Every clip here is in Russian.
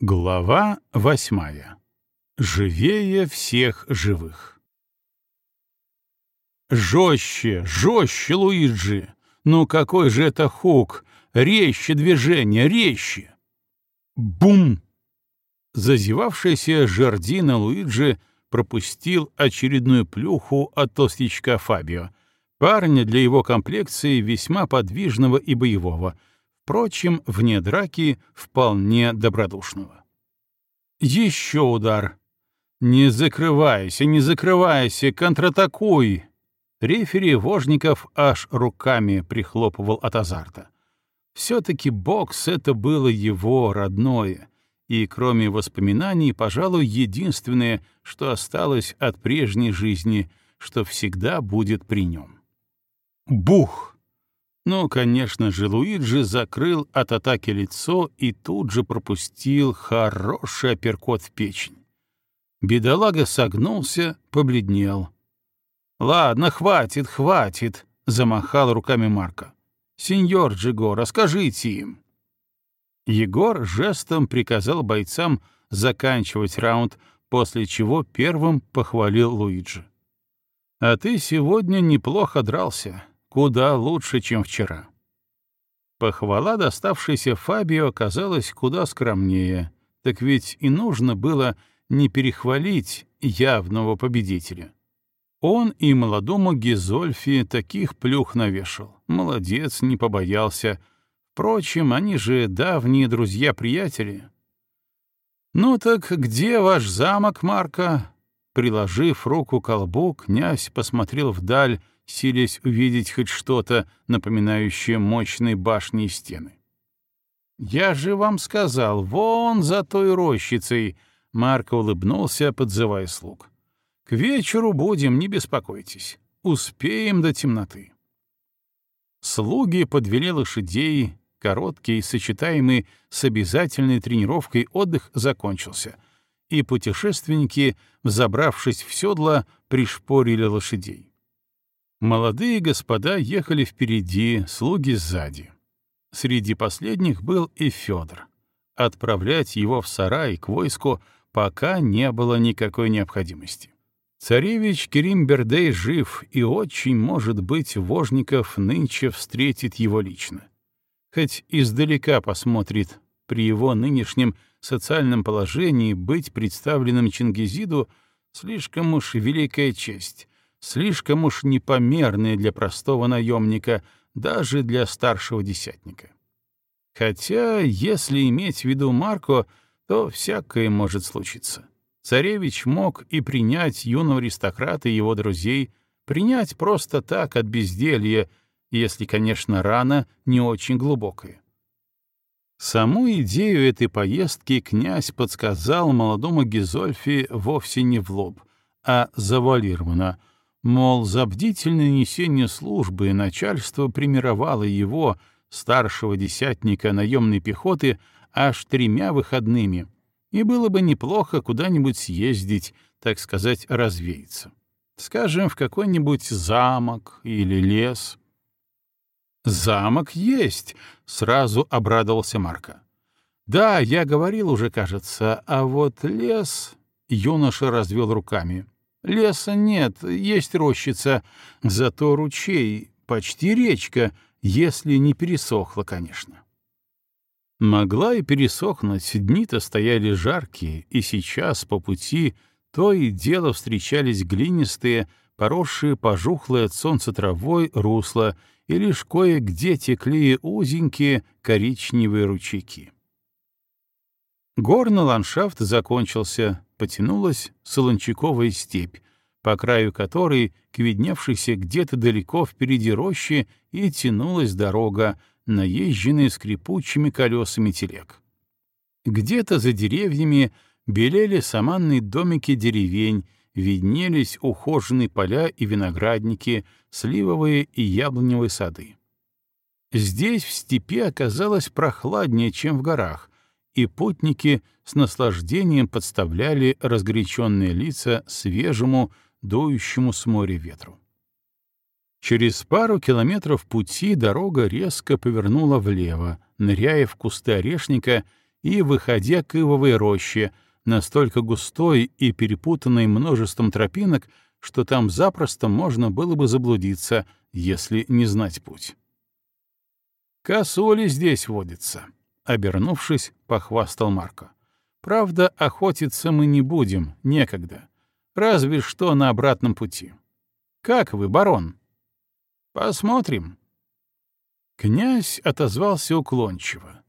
Глава восьмая. Живее всех живых. Жестче, жестче, Луиджи! Ну какой же это хук! Резче движение, резче! Бум! Зазевавшийся жердина Луиджи пропустил очередную плюху от толстячка Фабио, парня для его комплекции весьма подвижного и боевого — впрочем, вне драки вполне добродушного. Еще удар. «Не закрывайся, не закрывайся, контратакуй!» Рефери Вожников аж руками прихлопывал от азарта. Все-таки бокс — это было его родное, и, кроме воспоминаний, пожалуй, единственное, что осталось от прежней жизни, что всегда будет при нем. Бух! Но, конечно же, Луиджи закрыл от атаки лицо и тут же пропустил хороший апперкот в печень. Бедолага согнулся, побледнел. «Ладно, хватит, хватит», — замахал руками Марка. «Сеньор Джиго, расскажите им». Егор жестом приказал бойцам заканчивать раунд, после чего первым похвалил Луиджи. «А ты сегодня неплохо дрался куда лучше, чем вчера. Похвала, доставшаяся Фабио, оказалась куда скромнее, так ведь и нужно было не перехвалить явного победителя. Он и молодому Гизольфи таких плюх навешал. Молодец, не побоялся. Впрочем, они же давние друзья-приятели. «Ну так где ваш замок, Марка?» Приложив руку к колбу, князь посмотрел вдаль, силясь увидеть хоть что-то, напоминающее мощные башни и стены. «Я же вам сказал, вон за той рощицей!» Марко улыбнулся, подзывая слуг. «К вечеру будем, не беспокойтесь. Успеем до темноты». Слуги подвели лошадей, короткий, сочетаемый с обязательной тренировкой отдых закончился, и путешественники, взобравшись в седло, пришпорили лошадей. Молодые господа ехали впереди, слуги сзади. Среди последних был и Федор. Отправлять его в сарай к войску пока не было никакой необходимости. Царевич Керим Бердей жив, и очень, может быть, Вожников нынче встретит его лично. Хоть издалека посмотрит, при его нынешнем социальном положении быть представленным Чингизиду слишком уж великая честь, слишком уж непомерные для простого наемника, даже для старшего десятника. Хотя, если иметь в виду Марко, то всякое может случиться. Царевич мог и принять юного аристократа и его друзей, принять просто так от безделья, если, конечно, рана не очень глубокая. Саму идею этой поездки князь подсказал молодому Гизольфи вовсе не в лоб, а завуалированно, Мол, за бдительное несение службы начальство примировало его, старшего десятника наемной пехоты, аж тремя выходными, и было бы неплохо куда-нибудь съездить, так сказать, развеяться. Скажем, в какой-нибудь замок или лес. «Замок есть!» — сразу обрадовался Марко. «Да, я говорил уже, кажется, а вот лес...» — юноша развел руками. Леса нет, есть рощица, зато ручей, почти речка, если не пересохла, конечно. Могла и пересохнуть, дни-то стояли жаркие, и сейчас по пути то и дело встречались глинистые, поросшие пожухлые от солнца травой русла, и лишь кое-где текли узенькие коричневые ручейки. Горный ландшафт закончился, потянулась солончаковая степь, по краю которой, к видневшейся где-то далеко впереди рощи, и тянулась дорога, наезженная скрипучими колесами телег. Где-то за деревьями белели саманные домики деревень, виднелись ухоженные поля и виноградники, сливовые и яблоневые сады. Здесь в степи оказалось прохладнее, чем в горах, и путники с наслаждением подставляли разгоряченные лица свежему, дующему с моря ветру. Через пару километров пути дорога резко повернула влево, ныряя в кусты орешника, и выходя к ивовой роще, настолько густой и перепутанной множеством тропинок, что там запросто можно было бы заблудиться, если не знать путь. «Косули здесь водится», — обернувшись, похвастал Марко. «Правда, охотиться мы не будем, некогда. Разве что на обратном пути. Как вы, барон?» «Посмотрим». Князь отозвался уклончиво.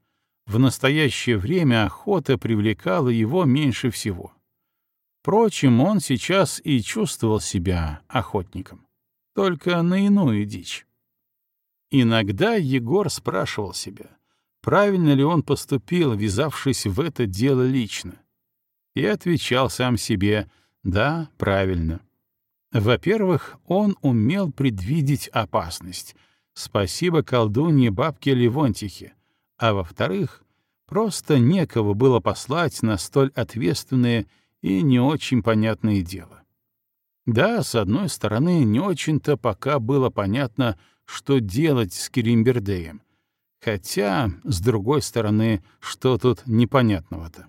В настоящее время охота привлекала его меньше всего. Впрочем, он сейчас и чувствовал себя охотником, только на иную дичь. Иногда Егор спрашивал себя, правильно ли он поступил, ввязавшись в это дело лично. И отвечал сам себе «да, правильно». Во-первых, он умел предвидеть опасность. Спасибо колдунье бабке Левонтихе. А во-вторых, просто некого было послать на столь ответственное и не очень понятное дело. Да, с одной стороны, не очень-то пока было понятно, что делать с Керимбердеем. Хотя, с другой стороны, что тут непонятного-то?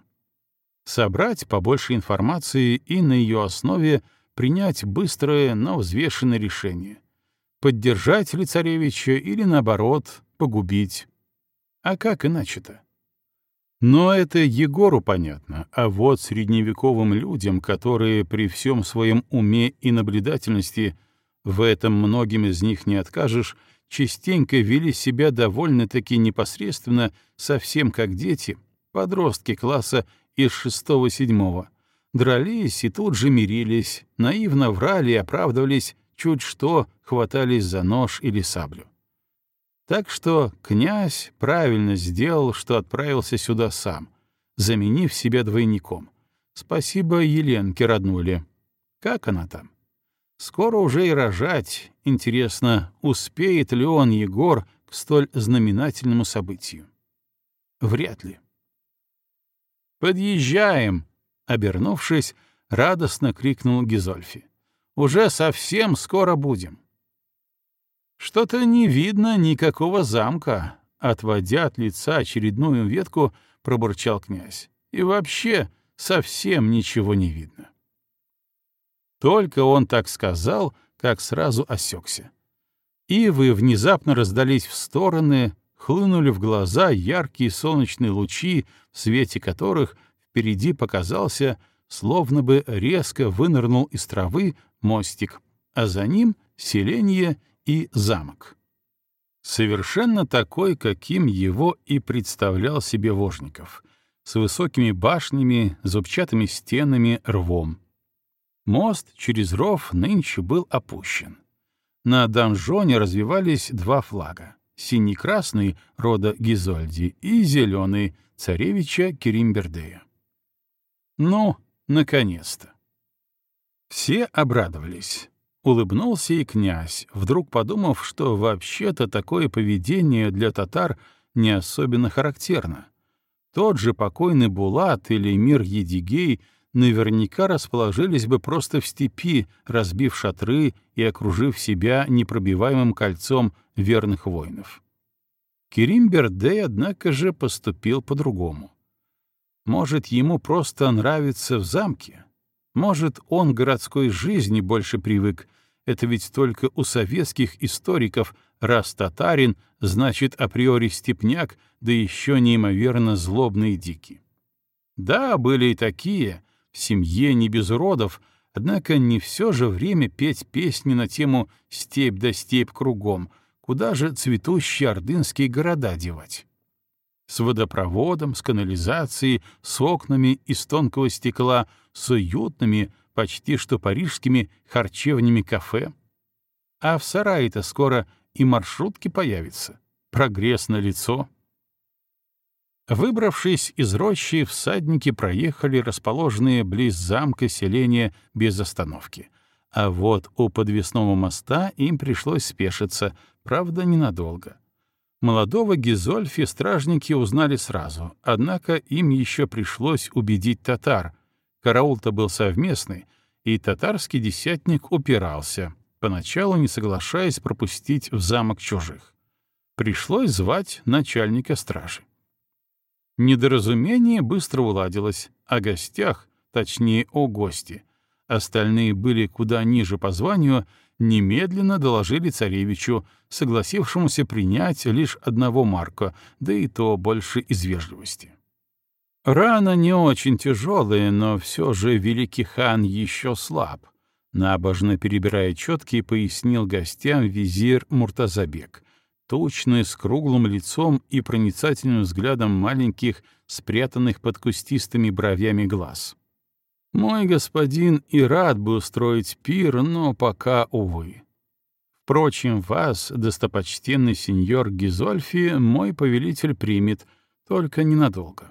Собрать побольше информации и на ее основе принять быстрое, но взвешенное решение. Поддержать ли царевича или, наоборот, погубить. А как иначе-то? Но это Егору понятно, а вот средневековым людям, которые при всем своем уме и наблюдательности, в этом многим из них не откажешь, частенько вели себя довольно-таки непосредственно, совсем как дети, подростки класса из шестого-седьмого, дрались и тут же мирились, наивно врали и оправдывались, чуть что хватались за нож или саблю. Так что князь правильно сделал, что отправился сюда сам, заменив себя двойником. Спасибо Еленке роднуле. Как она там? Скоро уже и рожать. Интересно, успеет ли он, Егор, к столь знаменательному событию? Вряд ли. «Подъезжаем!» — обернувшись, радостно крикнул Гизольфи. «Уже совсем скоро будем!» Что-то не видно никакого замка, отводя от лица очередную ветку, пробурчал князь. И вообще совсем ничего не видно. Только он так сказал, как сразу осекся. Ивы внезапно раздались в стороны, хлынули в глаза яркие солнечные лучи, в свете которых впереди показался, словно бы резко вынырнул из травы мостик, а за ним селение — и замок. Совершенно такой, каким его и представлял себе Вожников, с высокими башнями, зубчатыми стенами, рвом. Мост через ров нынче был опущен. На донжоне развивались два флага — синий-красный рода Гизольди и зеленый царевича Керимбердея. Ну, наконец-то! Все обрадовались. Улыбнулся и князь, вдруг подумав, что вообще-то такое поведение для татар не особенно характерно. Тот же покойный Булат или мир Едигей наверняка расположились бы просто в степи, разбив шатры и окружив себя непробиваемым кольцом верных воинов. Керим Бердей, однако же, поступил по-другому. Может, ему просто нравится в замке? Может, он городской жизни больше привык, это ведь только у советских историков раз татарин, значит априори степняк, да еще неимоверно злобный и дикий. Да, были и такие, в семье не без уродов, однако не все же время петь песни на тему «степь да степь кругом», куда же цветущие ордынские города девать с водопроводом, с канализацией, с окнами из тонкого стекла, с уютными, почти что парижскими харчевнями кафе. А в сарае-то скоро и маршрутки появятся. Прогресс на лицо. Выбравшись из рощи, всадники проехали расположенные близ замка селения без остановки. А вот у подвесного моста им пришлось спешиться, правда, ненадолго. Молодого Гизольфи стражники узнали сразу, однако им еще пришлось убедить татар. Караул-то был совместный, и татарский десятник упирался, поначалу не соглашаясь пропустить в замок чужих. Пришлось звать начальника стражи. Недоразумение быстро уладилось. О гостях, точнее, о гости. Остальные были куда ниже по званию, немедленно доложили царевичу, согласившемуся принять лишь одного Марка, да и то больше из вежливости. Рана не очень тяжелая, но все же великий хан еще слаб. Набожно перебирая четки, пояснил гостям визир Муртазабек, тучный, с круглым лицом и проницательным взглядом маленьких, спрятанных под кустистыми бровями глаз. «Мой господин и рад бы устроить пир, но пока, увы. Впрочем, вас, достопочтенный сеньор Гизольфи, мой повелитель примет, только ненадолго».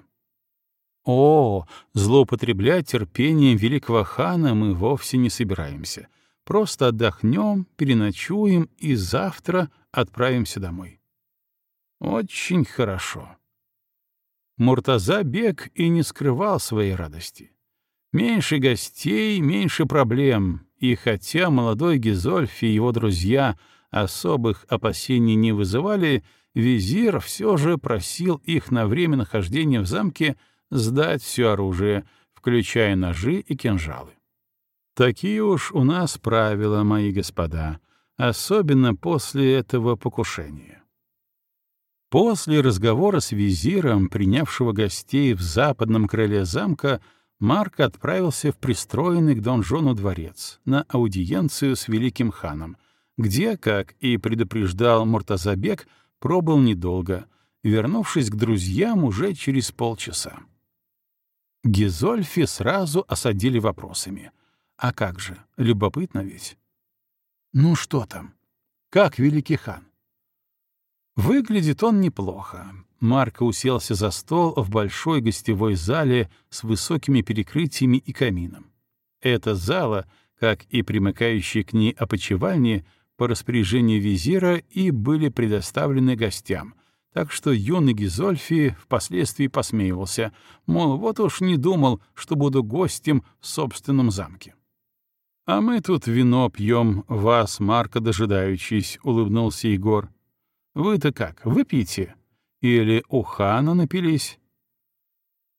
О, злоупотреблять терпением великого хана мы вовсе не собираемся. Просто отдохнем, переночуем и завтра отправимся домой. Очень хорошо. Муртаза Бек и не скрывал своей радости. Меньше гостей, меньше проблем, и хотя молодой Гизольф и его друзья особых опасений не вызывали, визир все же просил их на время нахождения в замке сдать все оружие, включая ножи и кинжалы. Такие уж у нас правила, мои господа, особенно после этого покушения. После разговора с визиром, принявшего гостей в западном крыле замка, Марк отправился в пристроенный к донжону дворец на аудиенцию с великим ханом, где, как и предупреждал Муртазабек, пробыл недолго, вернувшись к друзьям уже через полчаса. Гизольфи сразу осадили вопросами. А как же, любопытно ведь. Ну что там? Как великий хан? Выглядит он неплохо. Марко уселся за стол в большой гостевой зале с высокими перекрытиями и камином. Эта зала, как и примыкающие к ней опочивальни, по распоряжению визира и были предоставлены гостям, так что юный Гизольфи впоследствии посмеивался, мол, вот уж не думал, что буду гостем в собственном замке. «А мы тут вино пьем, вас, Марка, дожидаючись», — улыбнулся Егор. «Вы-то как, выпьете? Или у хана напились?»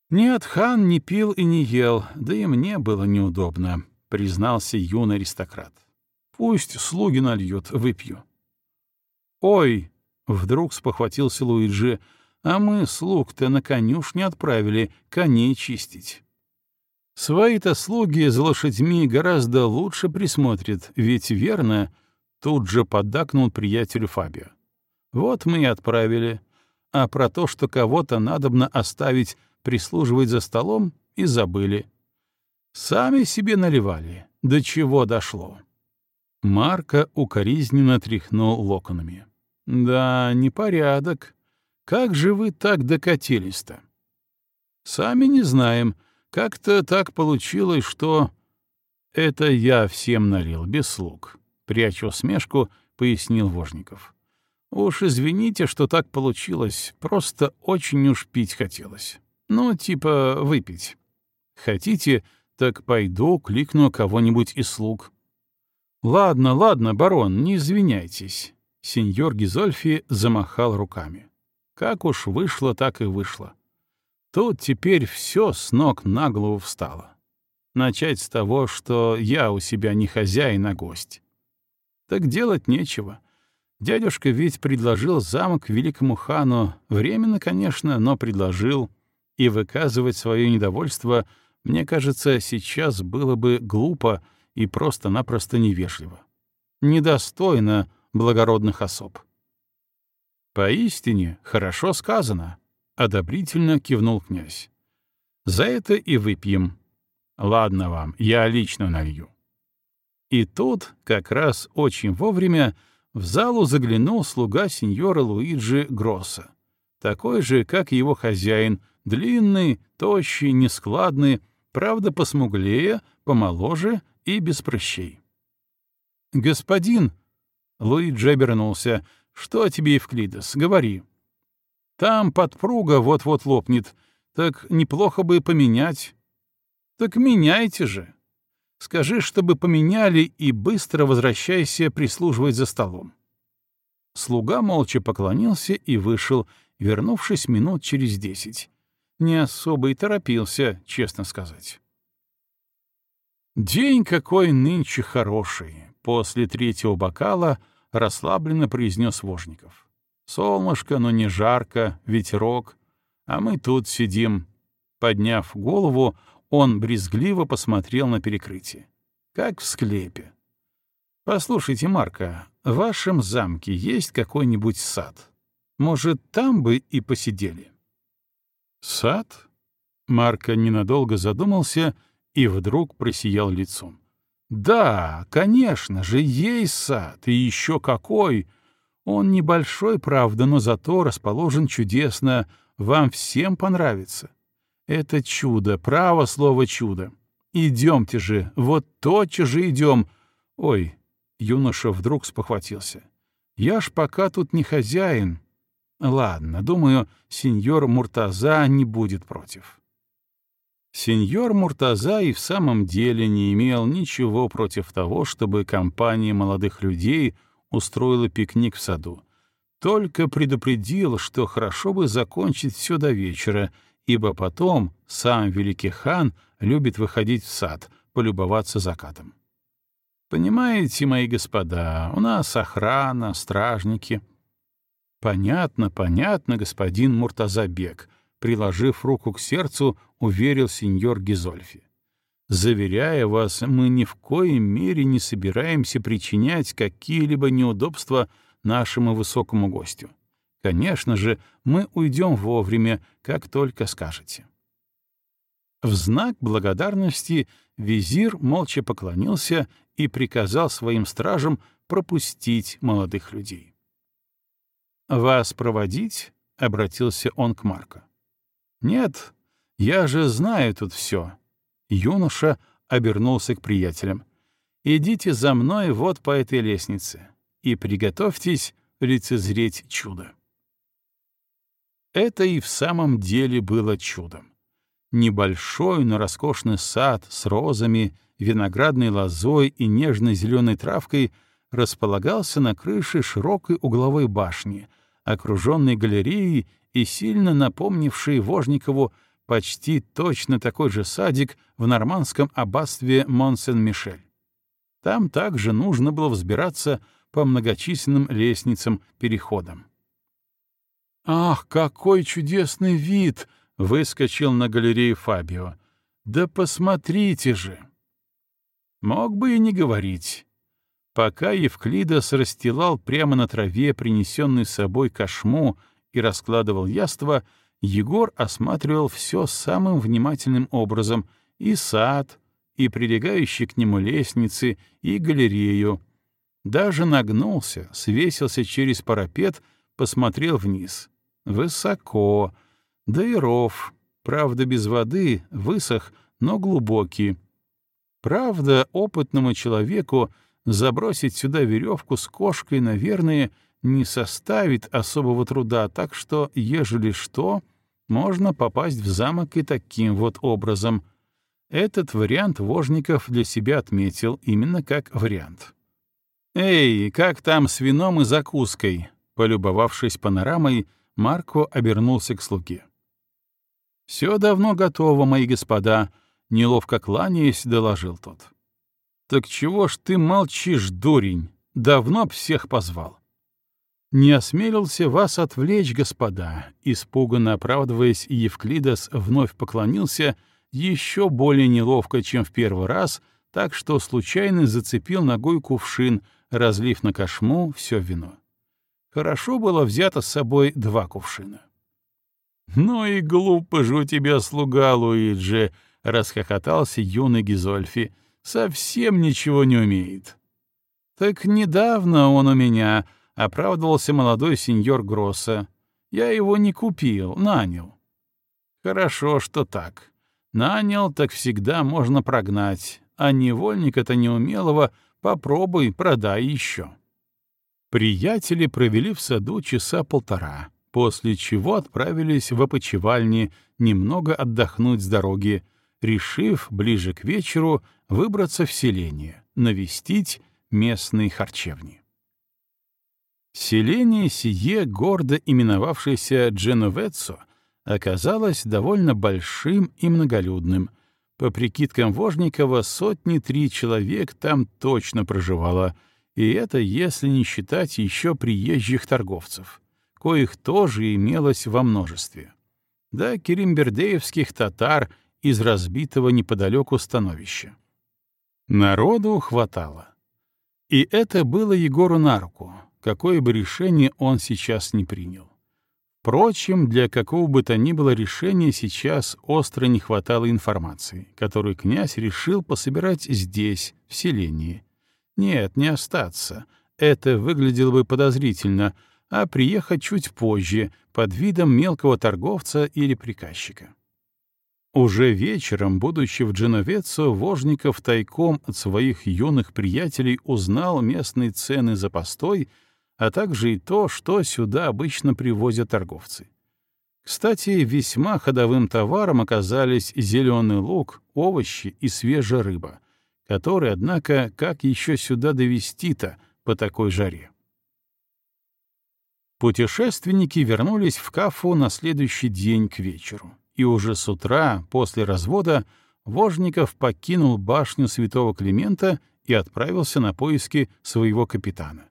«Нет, хан не пил и не ел, да и мне было неудобно», — признался юный аристократ. «Пусть слуги нальют, выпью». «Ой!» Вдруг спохватился Луиджи, а мы слуг-то на конюшне отправили коней чистить. Свои-то слуги за лошадьми гораздо лучше присмотрят, ведь верно, тут же поддакнул приятелю Фабио. Вот мы и отправили, а про то, что кого-то надобно оставить прислуживать за столом, и забыли. Сами себе наливали, до чего дошло. Марка укоризненно тряхнул локонами. Да, непорядок. Как же вы так докатились-то? Сами не знаем. Как-то так получилось, что... Это я всем налил, без слуг. Пряча усмешку, пояснил Вожников. Уж извините, что так получилось, просто очень уж пить хотелось. Ну, типа выпить. Хотите, так пойду кликну кого-нибудь из слуг. Ладно, ладно, барон, не извиняйтесь. Сеньор Гизольфи замахал руками. Как уж вышло, так и вышло. Тут теперь все с ног на голову встало. Начать с того, что я у себя не хозяин, а гость. Так делать нечего. Дядюшка ведь предложил замок великому хану, временно, конечно, но предложил, и выказывать свое недовольство, мне кажется, сейчас было бы глупо и просто-напросто невежливо. Недостойно благородных особ. «Поистине, хорошо сказано», — одобрительно кивнул князь. «За это и выпьем. Ладно вам, я лично налью». И тут, как раз очень вовремя, в залу заглянул слуга сеньора Луиджи Гросса, такой же, как его хозяин, длинный, тощий, нескладный, правда, посмуглее, помоложе и без прыщей. «Господин», Луиджи обернулся. «Что тебе, Евклидес? Говори». «Там подпруга вот-вот лопнет. Так неплохо бы поменять». «Так меняйте же. Скажи, чтобы поменяли, и быстро возвращайся прислуживать за столом». Слуга молча поклонился и вышел, вернувшись минут через десять. не особо и торопился, честно сказать. «День какой нынче хороший!» — после третьего бокала расслабленно произнес Вожников. «Солнышко, но не жарко, ветерок, а мы тут сидим». Подняв голову, он брезгливо посмотрел на перекрытие. Как в склепе. «Послушайте, Марка, в вашем замке есть какой-нибудь сад? Может, там бы и посидели?» «Сад?» Марка ненадолго задумался — и вдруг просиял лицом. «Да, конечно же, есть сад, и еще какой! Он небольшой, правда, но зато расположен чудесно, вам всем понравится. Это чудо, право слово чудо. Идемте же, вот тотчас же идем. Ой, юноша вдруг спохватился. Я ж пока тут не хозяин. Ладно, думаю, сеньор Муртаза не будет против. Сеньор Муртаза и в самом деле не имел ничего против того, чтобы компания молодых людей устроила пикник в саду. Только предупредил, что хорошо бы закончить все до вечера, ибо потом сам великий хан любит выходить в сад, полюбоваться закатом. Понимаете, мои господа, у нас охрана, стражники. Понятно, понятно, господин Муртазабек — приложив руку к сердцу, уверил сеньор Гизольфи. «Заверяя вас, мы ни в коей мере не собираемся причинять какие-либо неудобства нашему высокому гостю. Конечно же, мы уйдем вовремя, как только скажете». В знак благодарности визир молча поклонился и приказал своим стражам пропустить молодых людей. «Вас проводить?» — обратился он к Марко. «Нет, я же знаю тут все». Юноша обернулся к приятелям. «Идите за мной вот по этой лестнице и приготовьтесь лицезреть чудо». Это и в самом деле было чудом. Небольшой, но роскошный сад с розами, виноградной лозой и нежной зеленой травкой располагался на крыше широкой угловой башни, окруженной галереей и сильно напомнивший Вожникову почти точно такой же садик в нормандском аббатстве Монсен-Мишель. Там также нужно было взбираться по многочисленным лестницам-переходам. «Ах, какой чудесный вид!» — выскочил на галерею Фабио. «Да посмотрите же!» Мог бы и не говорить. Пока Евклидос расстилал прямо на траве принесенный с собой кошму и раскладывал яство, Егор осматривал все самым внимательным образом — и сад, и прилегающие к нему лестницы, и галерею. Даже нагнулся, свесился через парапет, посмотрел вниз. Высоко. Да и ров, правда, без воды, высох, но глубокий. Правда, опытному человеку забросить сюда веревку с кошкой, наверное, — не составит особого труда, так что, ежели что, можно попасть в замок и таким вот образом. Этот вариант Вожников для себя отметил именно как вариант. «Эй, как там с вином и закуской?» Полюбовавшись панорамой, Марко обернулся к слуге. «Все давно готово, мои господа», — неловко кланяясь, доложил тот. «Так чего ж ты молчишь, дурень? Давно б всех позвал». «Не осмелился вас отвлечь, господа», — испуганно оправдываясь, Евклидос вновь поклонился еще более неловко, чем в первый раз, так что случайно зацепил ногой кувшин, разлив на кошму все вино. Хорошо было взято с собой два кувшина. «Ну и глупо же у тебя слуга, Луиджи!» — расхохотался юный Гизольфи. «Совсем ничего не умеет». «Так недавно он у меня...» — оправдывался молодой сеньор Гросса. «Я его не купил, нанял». «Хорошо, что так. Нанял, так всегда можно прогнать, а невольника-то неумелого попробуй, продай еще». Приятели провели в саду часа полтора, после чего отправились в опочивальни немного отдохнуть с дороги, решив ближе к вечеру выбраться в селение, навестить местные харчевни. Селение сие, гордо именовавшееся Дженовеццо, оказалось довольно большим и многолюдным. По прикидкам Вожникова, сотни три человек там точно проживало, и это если не считать еще приезжих торговцев, коих тоже имелось во множестве. Да керимбердеевских татар из разбитого неподалеку становища. Народу хватало. И это было Егору на руку, какое бы решение он сейчас не принял. Впрочем, для какого бы то ни было решения сейчас остро не хватало информации, которую князь решил пособирать здесь, в селении. Нет, не остаться. Это выглядело бы подозрительно, а приехать чуть позже, под видом мелкого торговца или приказчика. Уже вечером, будучи в Дженовецо, Вожников тайком от своих юных приятелей узнал местные цены за постой — а также и то, что сюда обычно привозят торговцы. Кстати, весьма ходовым товаром оказались зеленый лук, овощи и свежая рыба, которые, однако, как еще сюда довести-то по такой жаре? Путешественники вернулись в Кафу на следующий день к вечеру, и уже с утра, после развода, Вожников покинул башню святого Климента и отправился на поиски своего капитана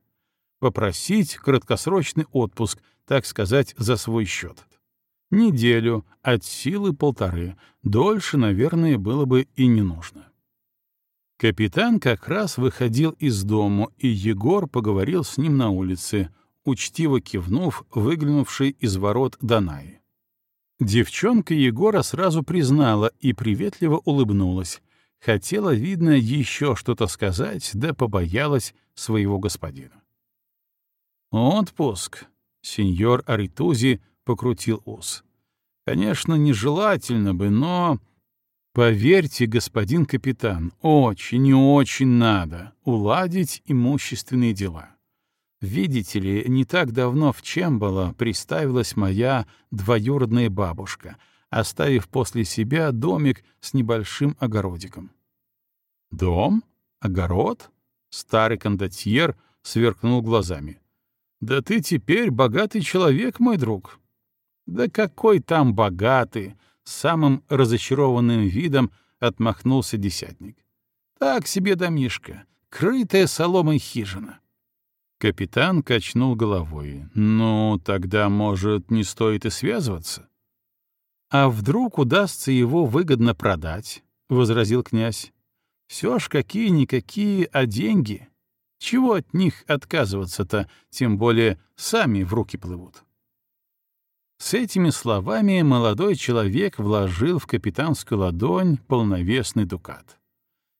попросить краткосрочный отпуск, так сказать, за свой счет. Неделю, от силы полторы, дольше, наверное, было бы и не нужно. Капитан как раз выходил из дому, и Егор поговорил с ним на улице, учтиво кивнув, выглянувший из ворот Данаи. Девчонка Егора сразу признала и приветливо улыбнулась. Хотела, видно, еще что-то сказать, да побоялась своего господина. «Отпуск», — сеньор Аритузи покрутил ус. «Конечно, нежелательно бы, но...» «Поверьте, господин капитан, очень и очень надо уладить имущественные дела. Видите ли, не так давно в Чембало приставилась моя двоюродная бабушка, оставив после себя домик с небольшим огородиком». «Дом? Огород?» Старый кондотьер сверкнул глазами. Да ты теперь богатый человек, мой друг. Да какой там богатый, самым разочарованным видом отмахнулся десятник. Так себе домишка, крытая соломой хижина. Капитан качнул головой. «Ну, тогда, может, не стоит и связываться?» «А вдруг удастся его выгодно продать?» — возразил князь. «Все ж какие-никакие, а деньги. Чего от них отказываться-то, тем более сами в руки плывут? С этими словами молодой человек вложил в капитанскую ладонь полновесный дукат.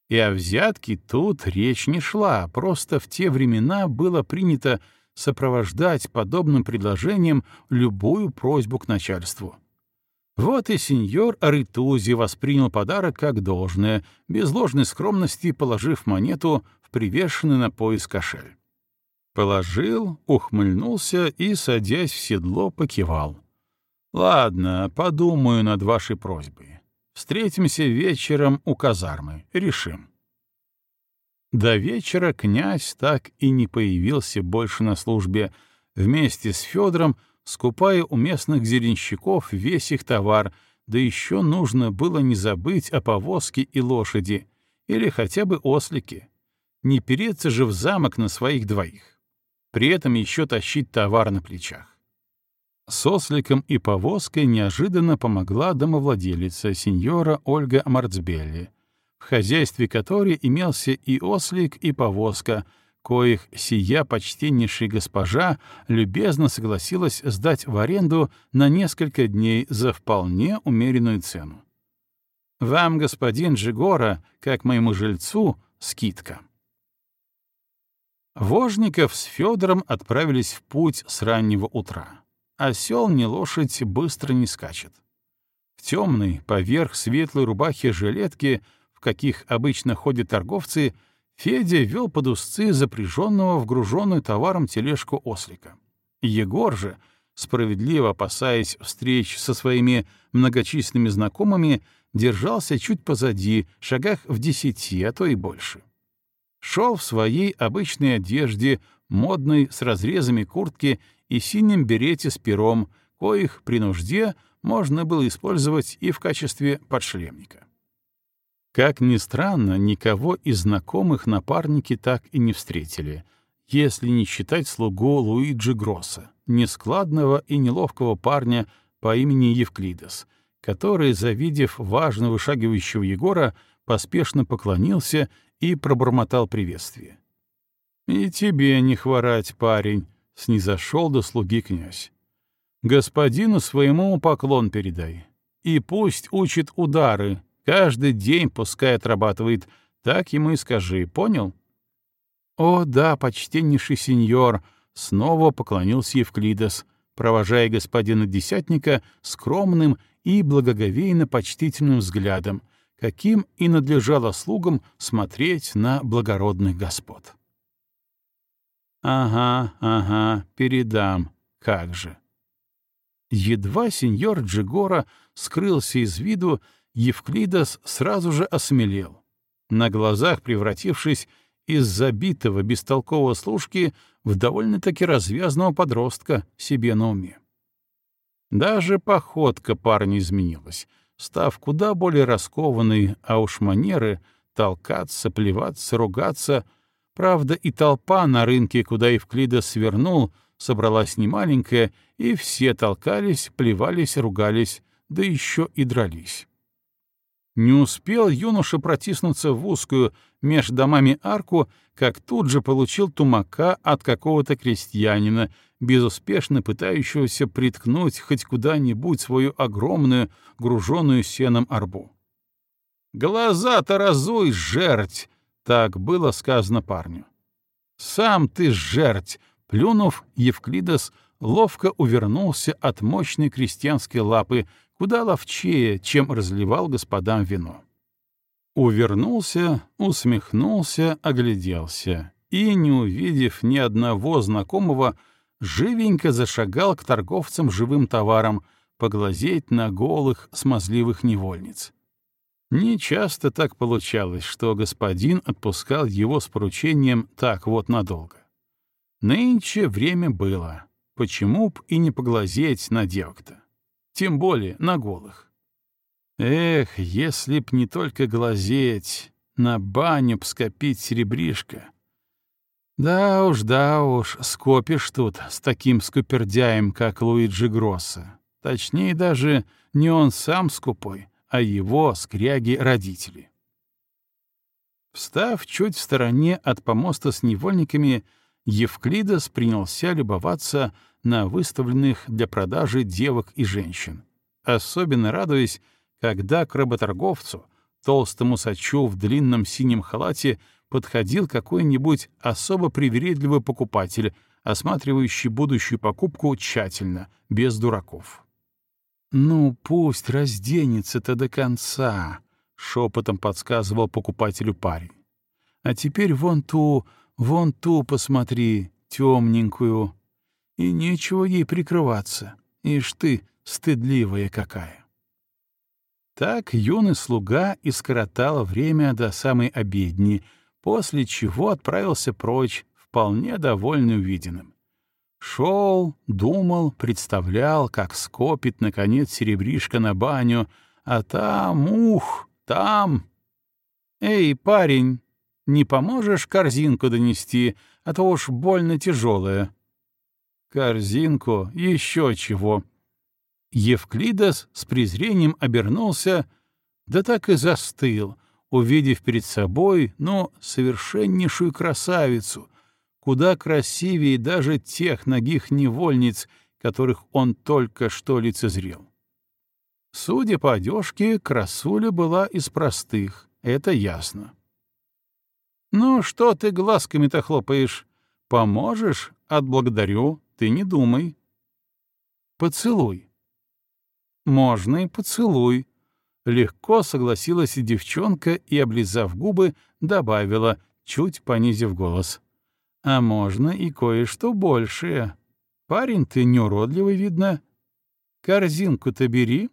И о взятке тут речь не шла, просто в те времена было принято сопровождать подобным предложением любую просьбу к начальству. Вот и сеньор Аритузи воспринял подарок как должное, без ложной скромности положив монету привешенный на пояс кошель. Положил, ухмыльнулся и, садясь в седло, покивал. «Ладно, подумаю над вашей просьбой. Встретимся вечером у казармы. Решим». До вечера князь так и не появился больше на службе, вместе с Федором скупая у местных зеленщиков весь их товар, да еще нужно было не забыть о повозке и лошади, или хотя бы ослике, не переться же в замок на своих двоих. При этом еще тащить товар на плечах. С осликом и повозкой неожиданно помогла домовладелица, сеньора Ольга Марцбелли, в хозяйстве которой имелся и ослик, и повозка, коих сия почтеннейшая госпожа любезно согласилась сдать в аренду на несколько дней за вполне умеренную цену. Вам, господин Джигора, как моему жильцу, скидка. Вожников с Федором отправились в путь с раннего утра. Осел не лошадь быстро не скачет. В темной, поверх светлой рубахи жилетки, в каких обычно ходят торговцы, Федя вел под узцы запряженного в груженную товаром тележку ослика. Егор же, справедливо опасаясь встреч со своими многочисленными знакомыми, держался чуть позади, шагах в десяти, а то и больше шел в своей обычной одежде, модной, с разрезами куртки и синем берете с пером, коих при нужде можно было использовать и в качестве подшлемника. Как ни странно, никого из знакомых напарники так и не встретили, если не считать слугу Луиджи Гросса, нескладного и неловкого парня по имени Евклидес, который, завидев важно вышагивающего Егора, поспешно поклонился и пробормотал приветствие. «И тебе не хворать, парень», — снизошел до слуги князь. «Господину своему поклон передай, и пусть учит удары, каждый день пускай отрабатывает, так ему и скажи, понял?» «О, да, почтеннейший сеньор», — снова поклонился Евклидес, провожая господина Десятника скромным и благоговейно-почтительным взглядом, каким и надлежало слугам смотреть на благородных господ. «Ага, ага, передам, как же». Едва сеньор Джигора скрылся из виду, Евклидос сразу же осмелел, на глазах превратившись из забитого бестолкового служки в довольно-таки развязного подростка себе на уме. Даже походка парня изменилась, став куда более раскованной, а уж манеры — толкаться, плеваться, ругаться. Правда, и толпа на рынке, куда Евклида свернул, собралась немаленькая, и все толкались, плевались, ругались, да еще и дрались. Не успел юноша протиснуться в узкую меж домами арку, как тут же получил тумака от какого-то крестьянина, безуспешно пытающегося приткнуть хоть куда-нибудь свою огромную, груженную сеном арбу. «Глаза-то разуй, жерть!» — так было сказано парню. «Сам ты жерть!» — плюнув, Евклидос ловко увернулся от мощной крестьянской лапы, куда ловчее, чем разливал господам вино. Увернулся, усмехнулся, огляделся и, не увидев ни одного знакомого, живенько зашагал к торговцам живым товаром, поглазеть на голых, смазливых невольниц. Не часто так получалось, что господин отпускал его с поручением так вот надолго. Нынче время было. Почему б и не поглазеть на девок-то? Тем более на голых. Эх, если б не только глазеть, на баню б скопить серебришко. Да уж, да уж, скопишь тут с таким скупердяем, как Луиджи Гросса. Точнее даже не он сам скупой, а его скряги-родители. Встав чуть в стороне от помоста с невольниками, Евклидос принялся любоваться на выставленных для продажи девок и женщин, особенно радуясь, когда к работорговцу, толстому сачу в длинном синем халате, подходил какой-нибудь особо привередливый покупатель, осматривающий будущую покупку тщательно, без дураков. «Ну, пусть разденется-то до конца», — шепотом подсказывал покупателю парень. «А теперь вон ту, вон ту посмотри, темненькую, и нечего ей прикрываться. Ишь ты, стыдливая какая. Так юный слуга и скоротал время до самой обедни, после чего отправился прочь, вполне довольный увиденным. Шел, думал, представлял, как скопит, наконец, серебришко на баню, а там, ух, там... «Эй, парень, не поможешь корзинку донести, а то уж больно тяжелая», корзинку, еще чего. Евклидос с презрением обернулся, да так и застыл, увидев перед собой, ну, совершеннейшую красавицу, куда красивее даже тех ногих невольниц, которых он только что лицезрел. Судя по одежке, красуля была из простых, это ясно. «Ну, что ты глазками-то хлопаешь? Поможешь? Отблагодарю ты не думай. Поцелуй. Можно и поцелуй. Легко согласилась девчонка и, облизав губы, добавила, чуть понизив голос. А можно и кое-что большее. Парень ты неуродливый, видно. Корзинку-то бери.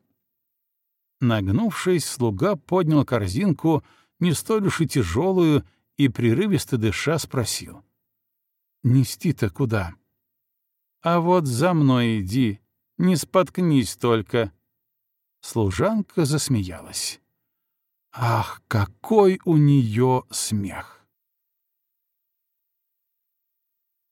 Нагнувшись, слуга поднял корзинку, не столь уж и тяжелую, и, прерывисто дыша, спросил. «Нести-то куда?» А вот за мной иди, не споткнись только». Служанка засмеялась. «Ах, какой у нее смех!»